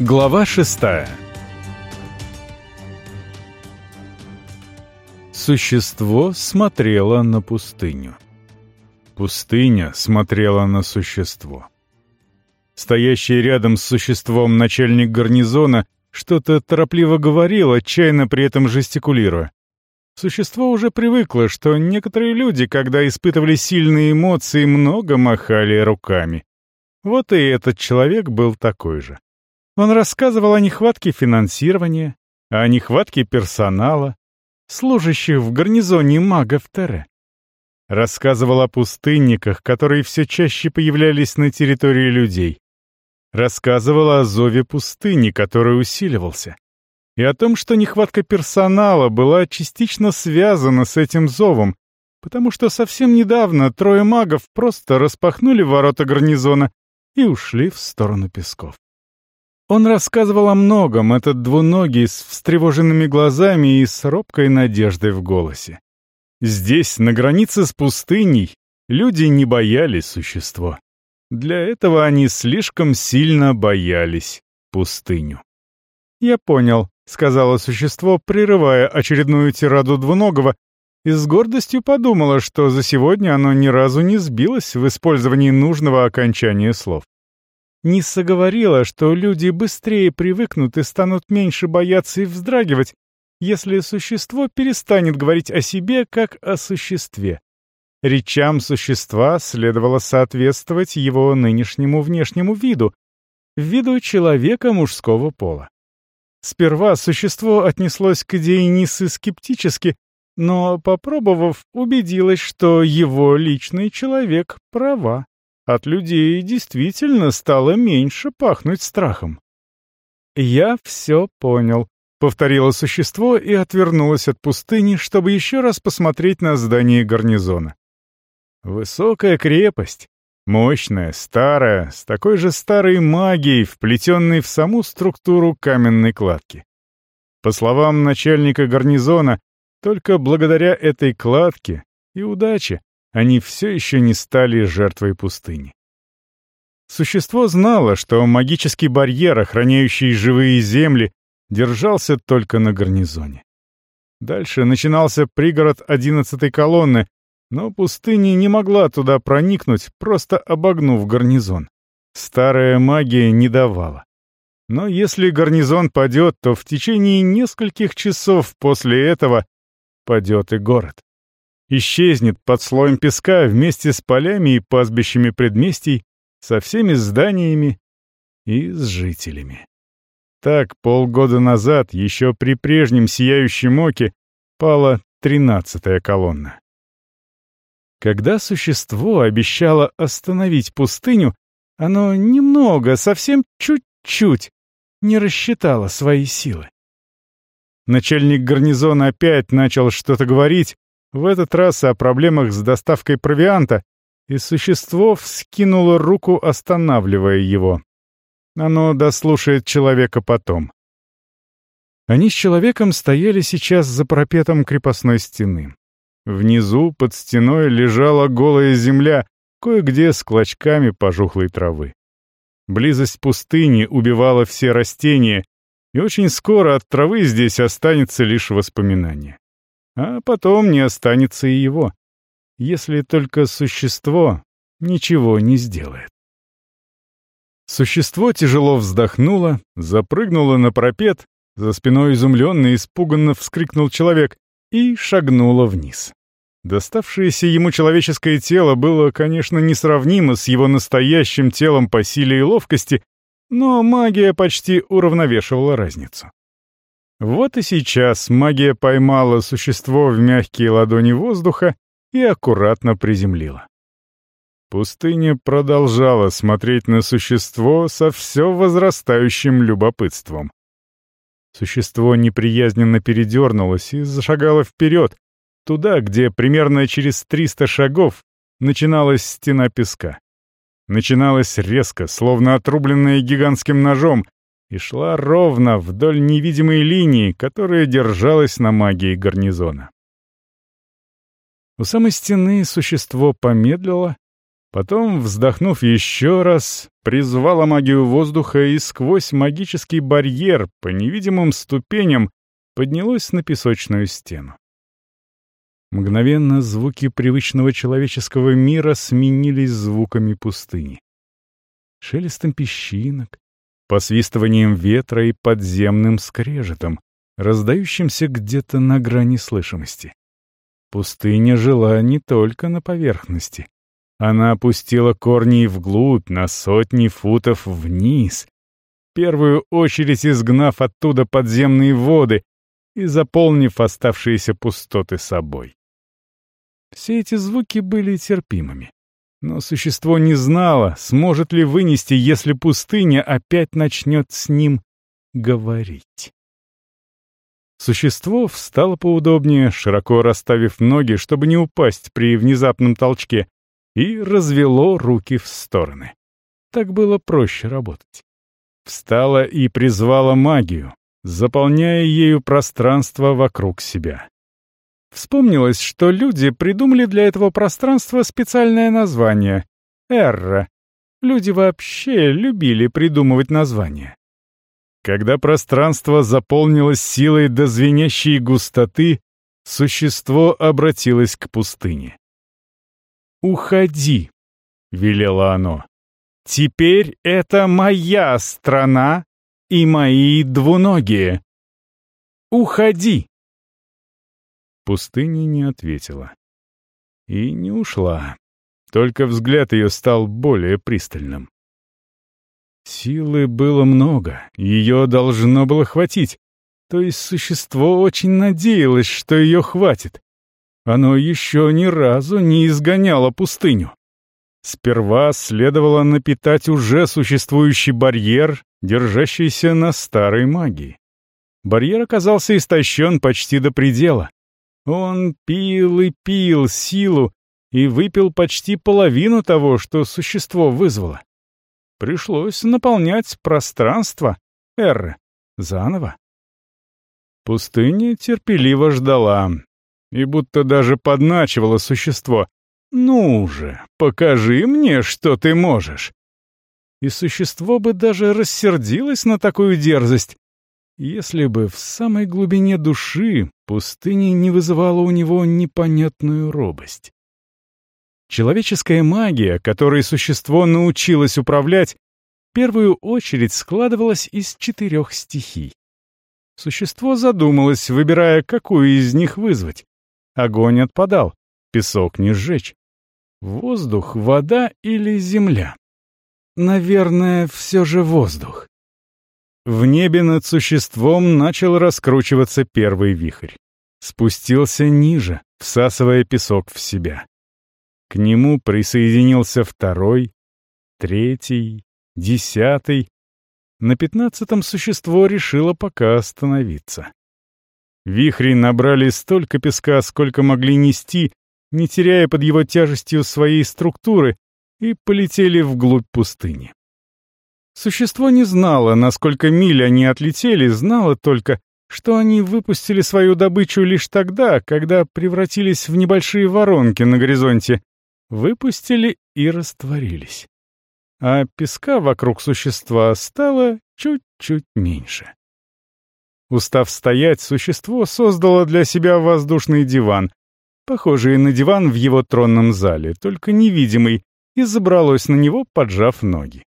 Глава шестая Существо смотрело на пустыню. Пустыня смотрела на существо. Стоящий рядом с существом начальник гарнизона что-то торопливо говорил, отчаянно при этом жестикулируя. Существо уже привыкло, что некоторые люди, когда испытывали сильные эмоции, много махали руками. Вот и этот человек был такой же. Он рассказывал о нехватке финансирования, о нехватке персонала, служащих в гарнизоне магов Тере. Рассказывал о пустынниках, которые все чаще появлялись на территории людей. Рассказывал о зове пустыни, который усиливался. И о том, что нехватка персонала была частично связана с этим зовом, потому что совсем недавно трое магов просто распахнули ворота гарнизона и ушли в сторону песков. Он рассказывал о многом, этот двуногий с встревоженными глазами и с робкой надеждой в голосе. Здесь, на границе с пустыней, люди не боялись существо. Для этого они слишком сильно боялись пустыню. «Я понял», — сказала существо, прерывая очередную тираду двуногого, и с гордостью подумала, что за сегодня оно ни разу не сбилось в использовании нужного окончания слов. Нисса говорила, что люди быстрее привыкнут и станут меньше бояться и вздрагивать, если существо перестанет говорить о себе как о существе. Речам существа следовало соответствовать его нынешнему внешнему виду, виду человека мужского пола. Сперва существо отнеслось к идее Нисы скептически, но, попробовав, убедилось, что его личный человек права. От людей действительно стало меньше пахнуть страхом. «Я все понял», — повторило существо и отвернулось от пустыни, чтобы еще раз посмотреть на здание гарнизона. Высокая крепость, мощная, старая, с такой же старой магией, вплетенной в саму структуру каменной кладки. По словам начальника гарнизона, только благодаря этой кладке и удаче они все еще не стали жертвой пустыни. Существо знало, что магический барьер, охраняющий живые земли, держался только на гарнизоне. Дальше начинался пригород одиннадцатой колонны, но пустыня не могла туда проникнуть, просто обогнув гарнизон. Старая магия не давала. Но если гарнизон падет, то в течение нескольких часов после этого падет и город исчезнет под слоем песка вместе с полями и пастбищами предместий, со всеми зданиями и с жителями. Так полгода назад, еще при прежнем сияющем оке, пала тринадцатая колонна. Когда существо обещало остановить пустыню, оно немного, совсем чуть-чуть, не рассчитало свои силы. Начальник гарнизона опять начал что-то говорить, в этот раз о проблемах с доставкой провианта, и существо вскинуло руку, останавливая его. Оно дослушает человека потом. Они с человеком стояли сейчас за пропетом крепостной стены. Внизу, под стеной, лежала голая земля, кое-где с клочками пожухлой травы. Близость пустыни убивала все растения, и очень скоро от травы здесь останется лишь воспоминание. А потом не останется и его, если только существо ничего не сделает. Существо тяжело вздохнуло, запрыгнуло на пропет, за спиной изумленно и испуганно вскрикнул человек и шагнуло вниз. Доставшееся ему человеческое тело было, конечно, несравнимо с его настоящим телом по силе и ловкости, но магия почти уравновешивала разницу. Вот и сейчас магия поймала существо в мягкие ладони воздуха и аккуратно приземлила. Пустыня продолжала смотреть на существо со все возрастающим любопытством. Существо неприязненно передернулось и зашагало вперед, туда, где примерно через 300 шагов начиналась стена песка. Начиналась резко, словно отрубленная гигантским ножом, и шла ровно вдоль невидимой линии, которая держалась на магии гарнизона. У самой стены существо помедлило, Потом, вздохнув еще раз, призвала магию воздуха и сквозь магический барьер по невидимым ступеням поднялась на песочную стену. Мгновенно звуки привычного человеческого мира сменились звуками пустыни. Шелестом песчинок, посвистыванием ветра и подземным скрежетом, раздающимся где-то на грани слышимости. Пустыня жила не только на поверхности. Она опустила корни вглубь, на сотни футов вниз, в первую очередь изгнав оттуда подземные воды и заполнив оставшиеся пустоты собой. Все эти звуки были терпимыми. Но существо не знало, сможет ли вынести, если пустыня опять начнет с ним говорить. Существо встало поудобнее, широко расставив ноги, чтобы не упасть при внезапном толчке, и развело руки в стороны. Так было проще работать. Встало и призвало магию, заполняя ею пространство вокруг себя. Вспомнилось, что люди придумали для этого пространства специальное название — Эрра. Люди вообще любили придумывать названия. Когда пространство заполнилось силой до звенящей густоты, существо обратилось к пустыне. «Уходи», — велело оно. «Теперь это моя страна и мои двуногие. Уходи!» Пустыня не ответила. И не ушла. Только взгляд ее стал более пристальным. Силы было много, ее должно было хватить. То есть существо очень надеялось, что ее хватит. Оно еще ни разу не изгоняло пустыню. Сперва следовало напитать уже существующий барьер, держащийся на старой магии. Барьер оказался истощен почти до предела. Он пил и пил силу и выпил почти половину того, что существо вызвало. Пришлось наполнять пространство, Эрры, заново. Пустыня терпеливо ждала, и будто даже подначивало существо. «Ну же, покажи мне, что ты можешь!» И существо бы даже рассердилось на такую дерзость, если бы в самой глубине души пустыня не вызывала у него непонятную робость. Человеческая магия, которой существо научилось управлять, в первую очередь складывалась из четырех стихий. Существо задумалось, выбирая, какую из них вызвать. Огонь отпадал, песок не сжечь. Воздух, вода или земля? Наверное, все же воздух. В небе над существом начал раскручиваться первый вихрь. Спустился ниже, всасывая песок в себя. К нему присоединился второй, третий, десятый. На пятнадцатом существо решило пока остановиться. Вихри набрали столько песка, сколько могли нести, не теряя под его тяжестью своей структуры, и полетели вглубь пустыни. Существо не знало, насколько миль они отлетели, знало только, что они выпустили свою добычу лишь тогда, когда превратились в небольшие воронки на горизонте, выпустили и растворились. А песка вокруг существа стало чуть-чуть меньше. Устав стоять, существо создало для себя воздушный диван, похожий на диван в его тронном зале, только невидимый, и забралось на него, поджав ноги.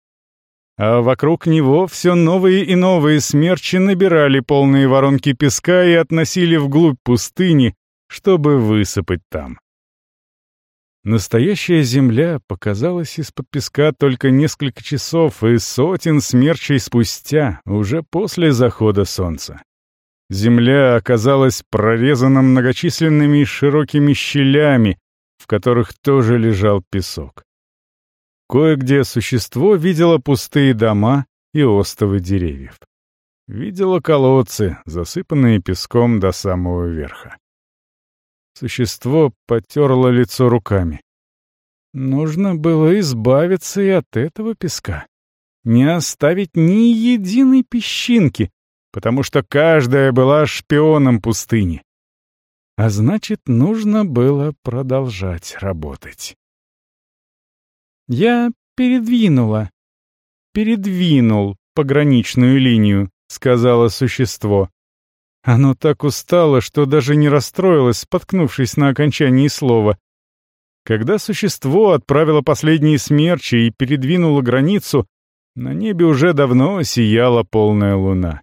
А вокруг него все новые и новые смерчи набирали полные воронки песка и относили вглубь пустыни, чтобы высыпать там. Настоящая земля показалась из-под песка только несколько часов и сотен смерчей спустя, уже после захода солнца. Земля оказалась прорезана многочисленными широкими щелями, в которых тоже лежал песок. Кое-где существо видело пустые дома и остовы деревьев. Видело колодцы, засыпанные песком до самого верха. Существо потерло лицо руками. Нужно было избавиться и от этого песка. Не оставить ни единой песчинки, потому что каждая была шпионом пустыни. А значит, нужно было продолжать работать. Я передвинула. Передвинул пограничную линию, сказала существо. Оно так устало, что даже не расстроилось, споткнувшись на окончании слова. Когда существо отправило последние смерчи и передвинуло границу, на небе уже давно сияла полная луна.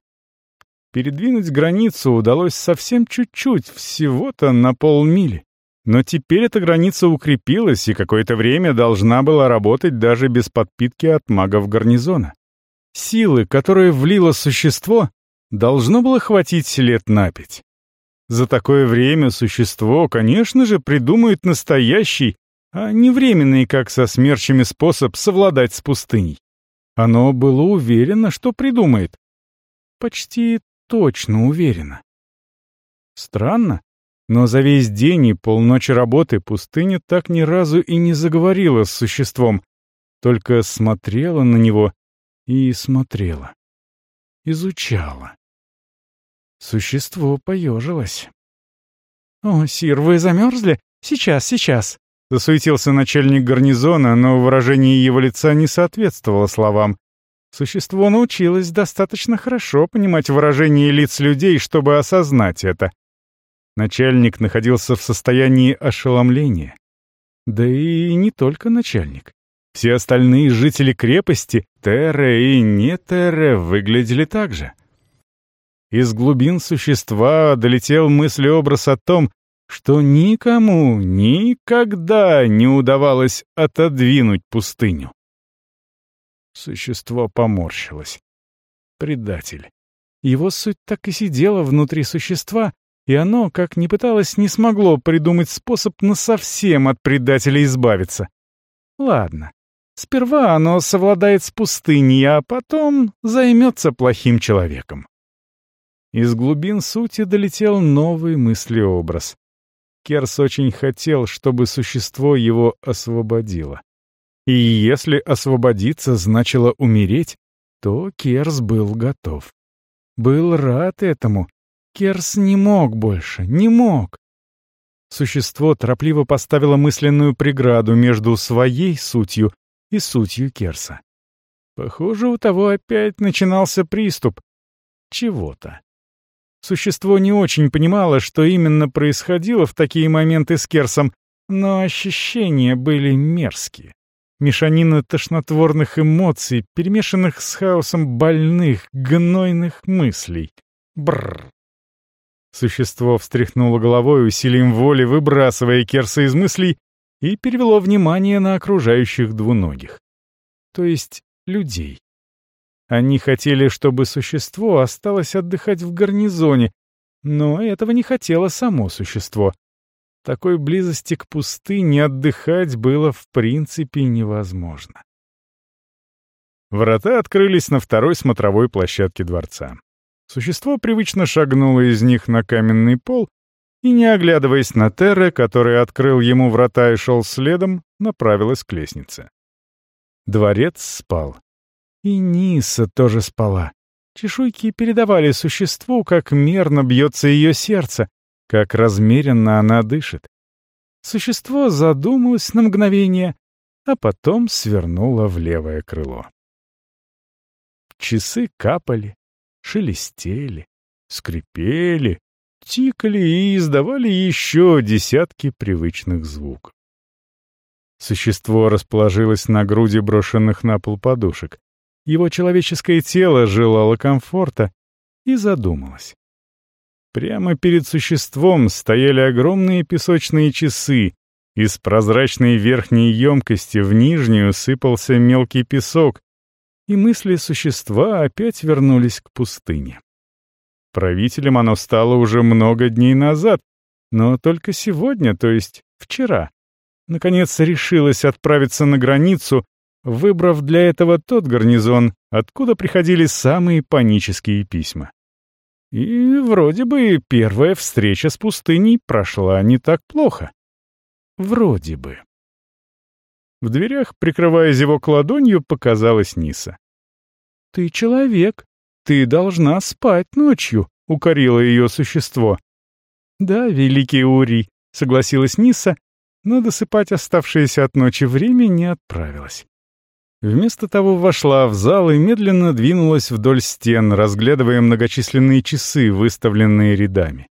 Передвинуть границу удалось совсем чуть-чуть, всего-то на полмили. Но теперь эта граница укрепилась и какое-то время должна была работать даже без подпитки от магов гарнизона. Силы, которые влило существо, должно было хватить лет на пять. За такое время существо, конечно же, придумает настоящий, а не временный, как со смерчами, способ совладать с пустыней. Оно было уверено, что придумает. Почти точно уверено. Странно, но за весь день и полночи работы пустыня так ни разу и не заговорила с существом, только смотрела на него и смотрела. Изучала. Существо поежилось. «О, Сир, вы замерзли? Сейчас, сейчас!» Засуетился начальник гарнизона, но выражение его лица не соответствовало словам. Существо научилось достаточно хорошо понимать выражение лиц людей, чтобы осознать это. Начальник находился в состоянии ошеломления. Да и не только начальник. Все остальные жители крепости, Терре и не Терре, выглядели так же. Из глубин существа долетел мыслеобраз о том, что никому никогда не удавалось отодвинуть пустыню. Существо поморщилось. Предатель. Его суть так и сидела внутри существа, и оно, как ни пыталось, не смогло придумать способ насовсем от предателя избавиться. Ладно. Сперва оно совладает с пустыней, а потом займется плохим человеком. Из глубин сути долетел новый мыслеобраз. Керс очень хотел, чтобы существо его освободило. И если освободиться значило умереть, то Керс был готов. Был рад этому. Керс не мог больше, не мог. Существо торопливо поставило мысленную преграду между своей сутью и сутью Керса. Похоже, у того опять начинался приступ чего-то. Существо не очень понимало, что именно происходило в такие моменты с Керсом, но ощущения были мерзкие. Мешанина тошнотворных эмоций, перемешанных с хаосом больных, гнойных мыслей. Бррр. Существо встряхнуло головой усилием воли, выбрасывая Керса из мыслей, и перевело внимание на окружающих двуногих. То есть людей. Они хотели, чтобы существо осталось отдыхать в гарнизоне, но этого не хотело само существо. Такой близости к пустыне отдыхать было в принципе невозможно. Врата открылись на второй смотровой площадке дворца. Существо привычно шагнуло из них на каменный пол и, не оглядываясь на Терре, который открыл ему врата и шел следом, направилось к лестнице. Дворец спал. И Ниса тоже спала. Чешуйки передавали существу, как мерно бьется ее сердце, как размеренно она дышит. Существо задумалось на мгновение, а потом свернуло в левое крыло. Часы капали, шелестели, скрипели, тикали и издавали еще десятки привычных звуков. Существо расположилось на груди брошенных на пол подушек. Его человеческое тело желало комфорта и задумалось. Прямо перед существом стояли огромные песочные часы. Из прозрачной верхней емкости в нижнюю сыпался мелкий песок, и мысли существа опять вернулись к пустыне. Правителем оно стало уже много дней назад, но только сегодня, то есть вчера. Наконец решилось отправиться на границу выбрав для этого тот гарнизон, откуда приходили самые панические письма. И вроде бы первая встреча с пустыней прошла не так плохо. Вроде бы. В дверях, прикрывая зевок ладонью, показалась Ниса. «Ты человек. Ты должна спать ночью», — укорило ее существо. «Да, великий Урий», — согласилась Ниса но досыпать оставшееся от ночи время не отправилась. Вместо того вошла в зал и медленно двинулась вдоль стен, разглядывая многочисленные часы, выставленные рядами.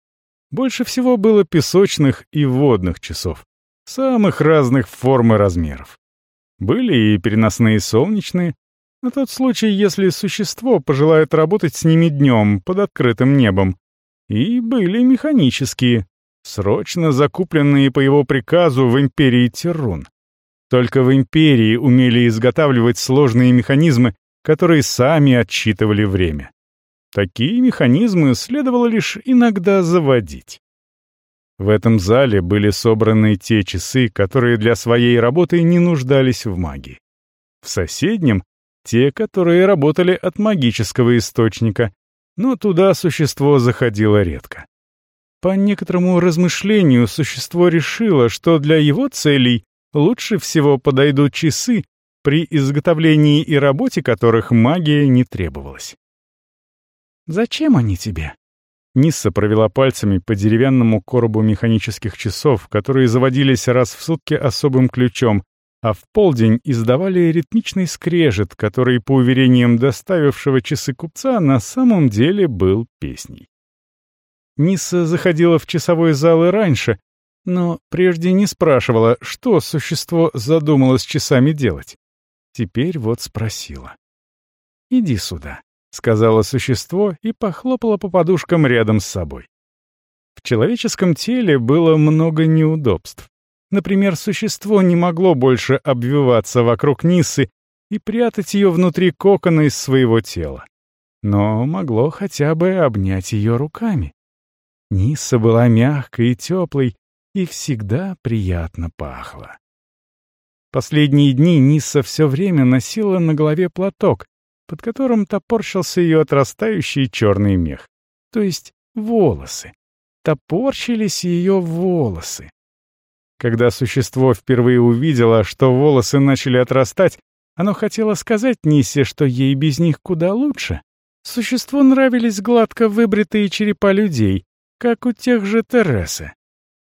Больше всего было песочных и водных часов, самых разных форм и размеров. Были и переносные солнечные, на тот случай, если существо пожелает работать с ними днем под открытым небом. И были механические, срочно закупленные по его приказу в империи Террун. Только в империи умели изготавливать сложные механизмы, которые сами отсчитывали время. Такие механизмы следовало лишь иногда заводить. В этом зале были собраны те часы, которые для своей работы не нуждались в магии. В соседнем — те, которые работали от магического источника, но туда существо заходило редко. По некоторому размышлению существо решило, что для его целей лучше всего подойдут часы, при изготовлении и работе которых магия не требовалась. «Зачем они тебе?» Нисса провела пальцами по деревянному коробу механических часов, которые заводились раз в сутки особым ключом, а в полдень издавали ритмичный скрежет, который, по уверениям доставившего часы купца, на самом деле был песней. Нисса заходила в часовой зал и раньше, но прежде не спрашивала, что существо задумало с часами делать. Теперь вот спросила. «Иди сюда», — сказала существо и похлопало по подушкам рядом с собой. В человеческом теле было много неудобств. Например, существо не могло больше обвиваться вокруг Ниссы и прятать ее внутри кокона из своего тела. Но могло хотя бы обнять ее руками. Нисса была мягкой и теплой, и всегда приятно пахло. Последние дни Нисса все время носила на голове платок, под которым топорщился ее отрастающий черный мех, то есть волосы. Топорщились ее волосы. Когда существо впервые увидело, что волосы начали отрастать, оно хотело сказать Ниссе, что ей без них куда лучше. Существу нравились гладко выбритые черепа людей, как у тех же Тересы.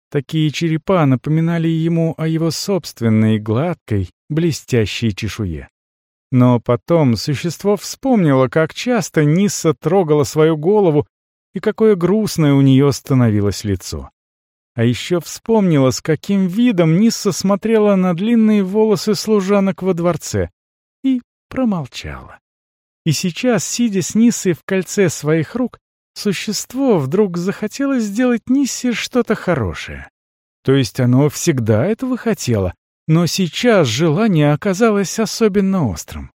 Такие черепа напоминали ему о его собственной гладкой, блестящей чешуе. Но потом существо вспомнило, как часто Нисса трогала свою голову и какое грустное у нее становилось лицо. А еще вспомнила, с каким видом Нисса смотрела на длинные волосы служанок во дворце, и промолчала. И сейчас, сидя с Ниссой в кольце своих рук, Существо вдруг захотелось сделать Ниссе что-то хорошее. То есть оно всегда этого хотело, но сейчас желание оказалось особенно острым.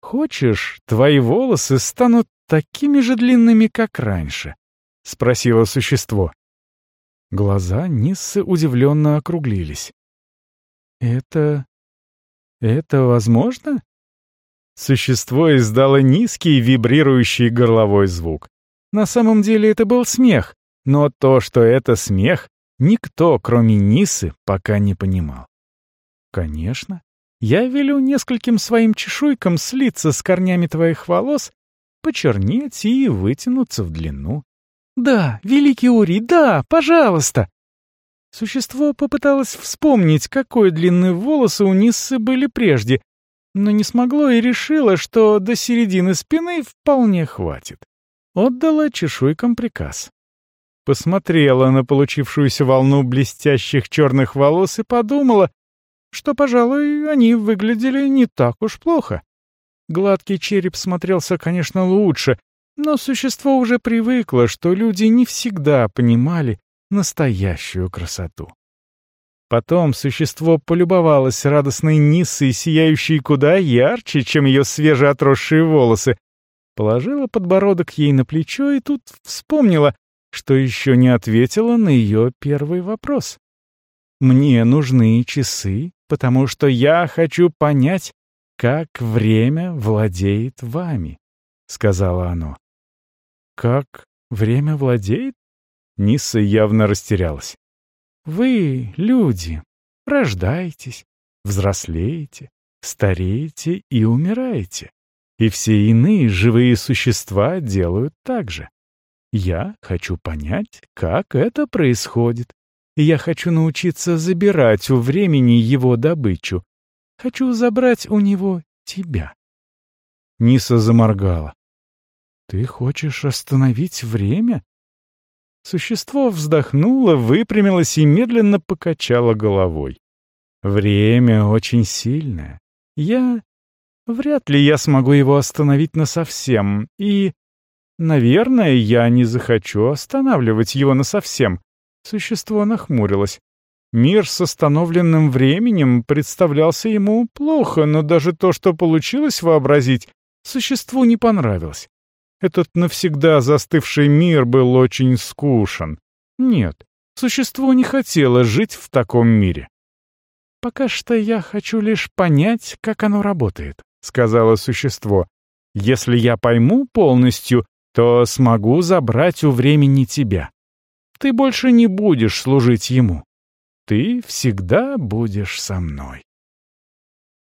«Хочешь, твои волосы станут такими же длинными, как раньше?» — спросило существо. Глаза Ниссы удивленно округлились. «Это... это возможно?» Существо издало низкий вибрирующий горловой звук. На самом деле это был смех, но то, что это смех, никто, кроме Нисы, пока не понимал. «Конечно. Я велю нескольким своим чешуйкам слиться с корнями твоих волос, почернеть и вытянуться в длину. Да, великий Ури, да, пожалуйста!» Существо попыталось вспомнить, какой длины волосы у Ниссы были прежде, но не смогло и решило, что до середины спины вполне хватит. Отдала чешуйкам приказ. Посмотрела на получившуюся волну блестящих черных волос и подумала, что, пожалуй, они выглядели не так уж плохо. Гладкий череп смотрелся, конечно, лучше, но существо уже привыкло, что люди не всегда понимали настоящую красоту. Потом существо полюбовалось радостной Ниссой, сияющей куда ярче, чем ее свежеотросшие волосы. Положила подбородок ей на плечо и тут вспомнила, что еще не ответила на ее первый вопрос. «Мне нужны часы, потому что я хочу понять, как время владеет вами», — сказала оно. «Как время владеет?» Нисса явно растерялась. Вы, люди, рождаетесь, взрослеете, стареете и умираете. И все иные живые существа делают так же. Я хочу понять, как это происходит. я хочу научиться забирать у времени его добычу. Хочу забрать у него тебя». Ниса заморгала. «Ты хочешь остановить время?» Существо вздохнуло, выпрямилось и медленно покачало головой. «Время очень сильное. Я... Вряд ли я смогу его остановить насовсем, и... Наверное, я не захочу останавливать его насовсем». Существо нахмурилось. Мир с остановленным временем представлялся ему плохо, но даже то, что получилось вообразить, существу не понравилось. Этот навсегда застывший мир был очень скучен. Нет, существо не хотело жить в таком мире. «Пока что я хочу лишь понять, как оно работает», — сказала существо. «Если я пойму полностью, то смогу забрать у времени тебя. Ты больше не будешь служить ему. Ты всегда будешь со мной».